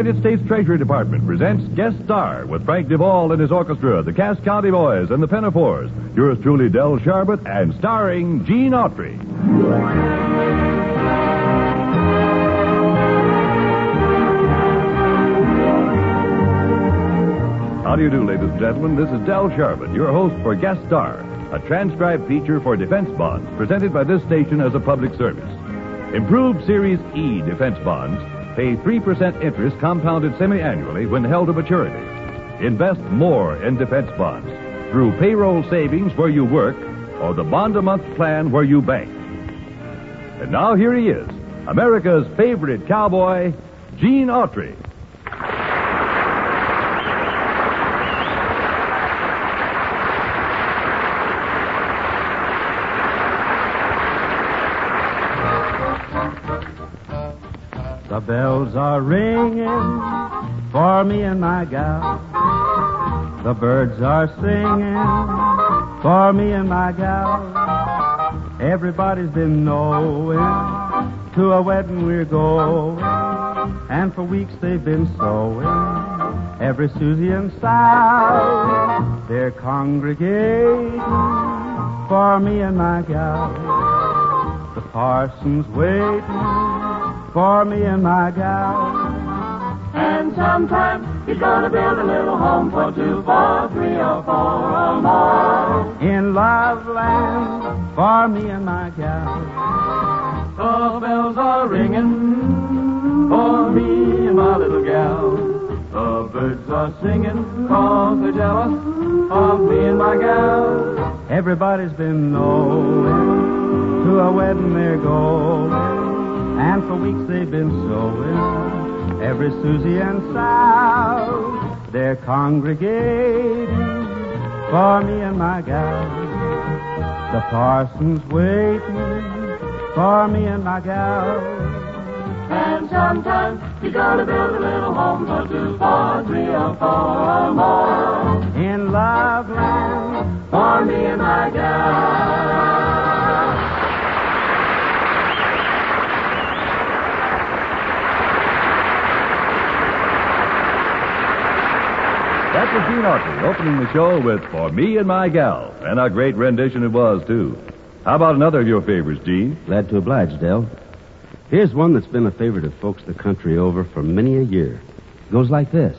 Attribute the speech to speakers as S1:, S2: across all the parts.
S1: United States Treasury Department presents Guest Star with Frank DeVol and his orchestra, the Cass County Boys and the Pinafores. Yours truly, Del Sharbutt, and starring Gene Autry. How do you do, ladies and gentlemen? This is Del Sharbutt, your host for Guest Star, a transcribed feature for defense bonds presented by this station as a public service. Improved Series E defense bonds pay 3% interest compounded semi-annually when held to maturity. Invest more in defense bonds through payroll savings where you work or the bond-a-month plan where you bank. And now here he is, America's favorite cowboy, Gene Autry.
S2: The bells are ringing for me and my gal. The birds are singing for me and my gal. Everybody's been knowing to a wedding we're going. And for weeks they've been sewing every Susie and Sal. They're congregating for me and my gal. The parson's waiting for me and my gal.
S3: And sometime he's gonna build a little home for two, for three, or four or more.
S2: In love land for me and my gal.
S3: The bells are ringing for me and my little gal. The birds are singing cause they're jealous of me and my gal.
S2: Everybody's been knowing to a wedding they're going. And for weeks they've been sewing every Susie and Sal. They're congregating for me and my gal. The parson's waiting for me and my gal.
S3: And sometimes you gotta build a little home for two, for three, or four or more.
S2: In love land
S3: For me and my gal.
S1: That was Gene Autry opening the show with For Me and My Gal. And a great rendition it was, too. How about another of your favorites, Gene?
S4: Glad to oblige, Del. Here's one that's been a favorite of folks the country over for many a year. It goes like this.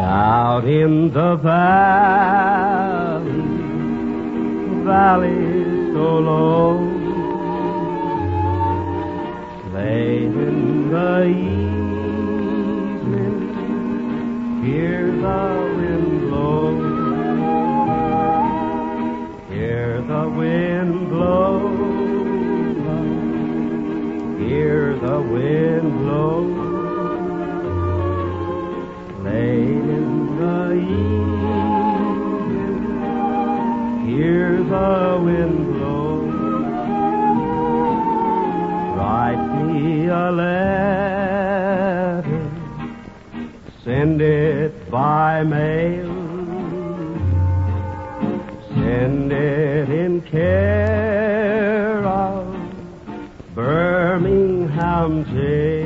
S2: Out in the valley, valley so low, late in the evening, hear the wind blow, hear the wind blow, hear the wind blow. Late in the evening, the wind blow. Write me a letter, send it by mail, send it in care of Birmingham jail.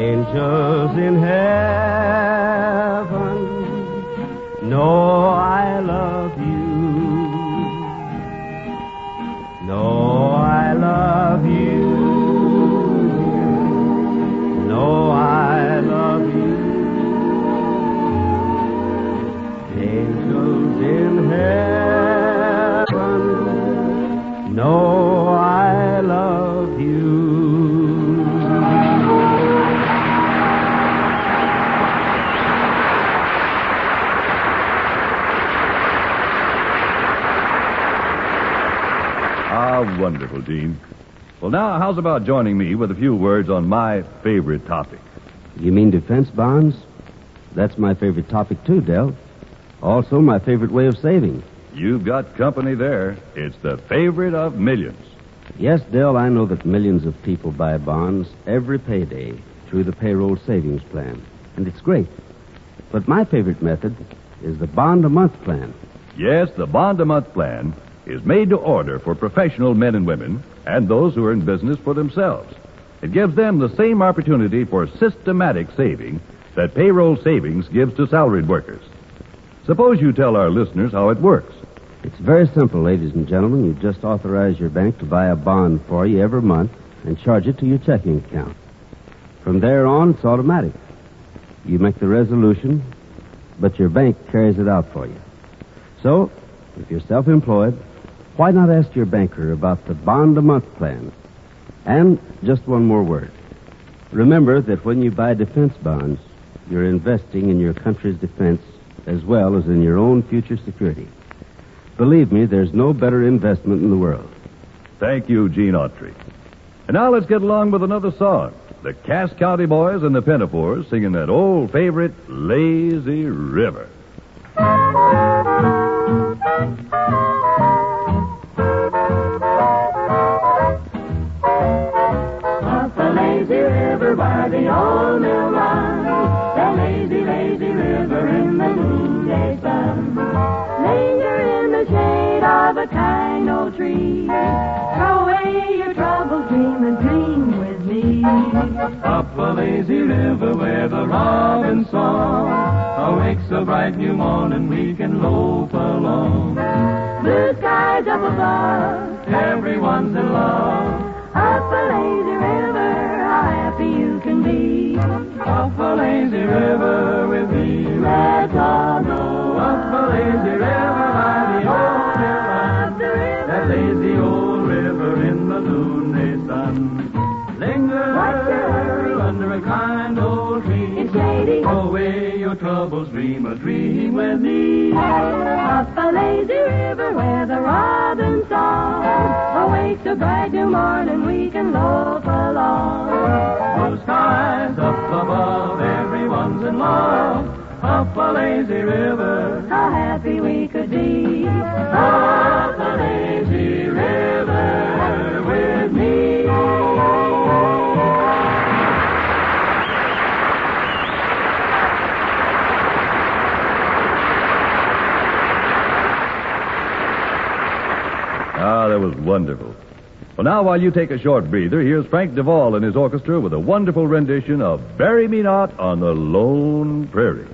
S2: Angels in heaven know I love you. Know I love you. Know I love you. Angels in heaven know
S1: Gene. Well, now, how's about joining me with a few words on my favorite topic?
S2: You mean defense bonds? That's my favorite topic, too, Del. Also, my favorite way of saving.
S1: You've got company there. It's the favorite of millions.
S2: Yes, Del, I know that millions of people buy bonds every payday through the payroll savings plan, and it's great. But my favorite method is the bond a month plan.
S1: Yes, the bond a month plan is made to order for professional men and women and those who are in business for themselves. It gives them the same opportunity for systematic saving that payroll savings gives to salaried workers. Suppose you tell our listeners how it works.
S2: It's very simple, ladies and gentlemen. You just authorize your bank to buy a bond for you every month and charge it to your checking account. From there on, it's automatic. You make the resolution, but your bank carries it out for you. So, if you're self employed, why not ask your banker about the bond a month plan? And just one more word. Remember that when you buy defense bonds, you're investing in your country's defense as well as in your own future security. Believe me, there's no better investment in the world.
S1: Thank you, Gene Autry. And now let's get along with another song. The Cass County Boys and the Pinafores singing that old favorite, Lazy River.
S3: Lazy river by the old mill run, the lazy, lazy river in the noonday sun. Linger in the shade of a kind old tree. Throw away your troubles, dream and dream with me. Up the lazy river where the robin song awakes a bright new morning, we can loaf along. Blue skies up above, everyone's in love. Dream with me. Up a lazy river where the robin song awakes a bright new morning, we can loaf along. Blue skies up above, everyone's in love. Up a lazy river, how happy we could be. Up
S1: that was wonderful. Well, now, while you take a short breather, here's Frank DeVol and his orchestra with a wonderful rendition of Bury Me Not on the Lone Prairie.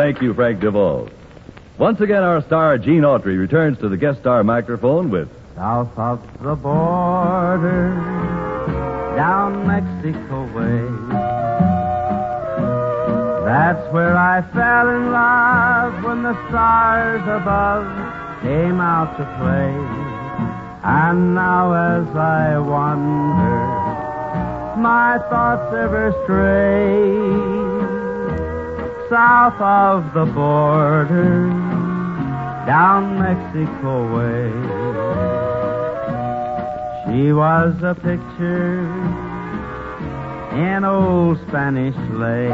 S1: Thank you, Frank DeVol. Once again, our star, Gene Autry, returns to the guest star microphone with
S2: South of the border, down Mexico way. That's where I fell in love when the stars above came out to play. And now as I wander, my thoughts ever stray south of the border, down Mexico way. She was a picture in old Spanish lace.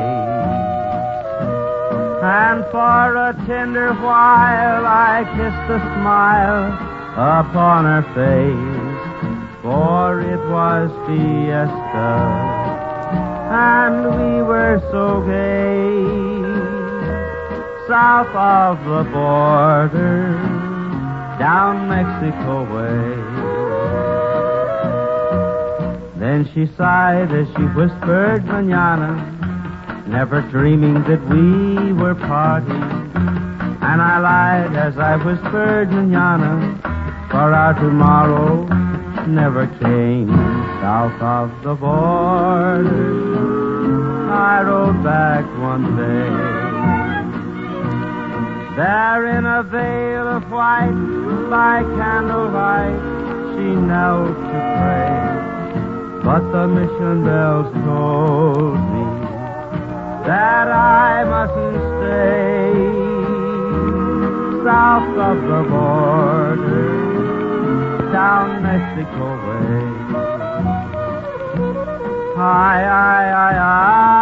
S2: And for a tender while I kissed a smile upon her face, for it was fiesta, and we were so gay. South of the border, down Mexico way. Then she sighed as she whispered manana, never dreaming that we were parting. And I lied as I whispered manana, for our tomorrow never came. South of the border, I rode back one day. There in a veil of white, by candlelight, she knelt to pray. But the mission bells told me that I mustn't stay south of the border, down Mexico way. Hi, I, I, I,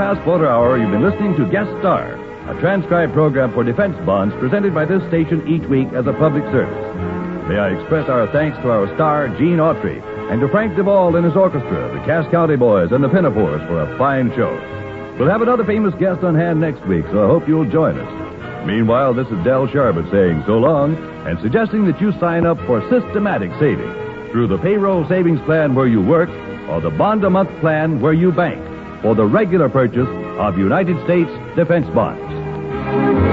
S1: past quarter hour, you've been listening to Guest Star, a transcribed program for defense bonds presented by this station each week as a public service. May I express our thanks to our star, Gene Autry, and to Frank DeVol and his orchestra, the Cass County Boys, and the Pinafores for a fine show. We'll have another famous guest on hand next week, so I hope you'll join us. Meanwhile, this is Del Sharbutt saying so long and suggesting that you sign up for systematic saving through the payroll savings plan where you work or the bond a month plan where you bank for the regular purchase of United States defense bonds.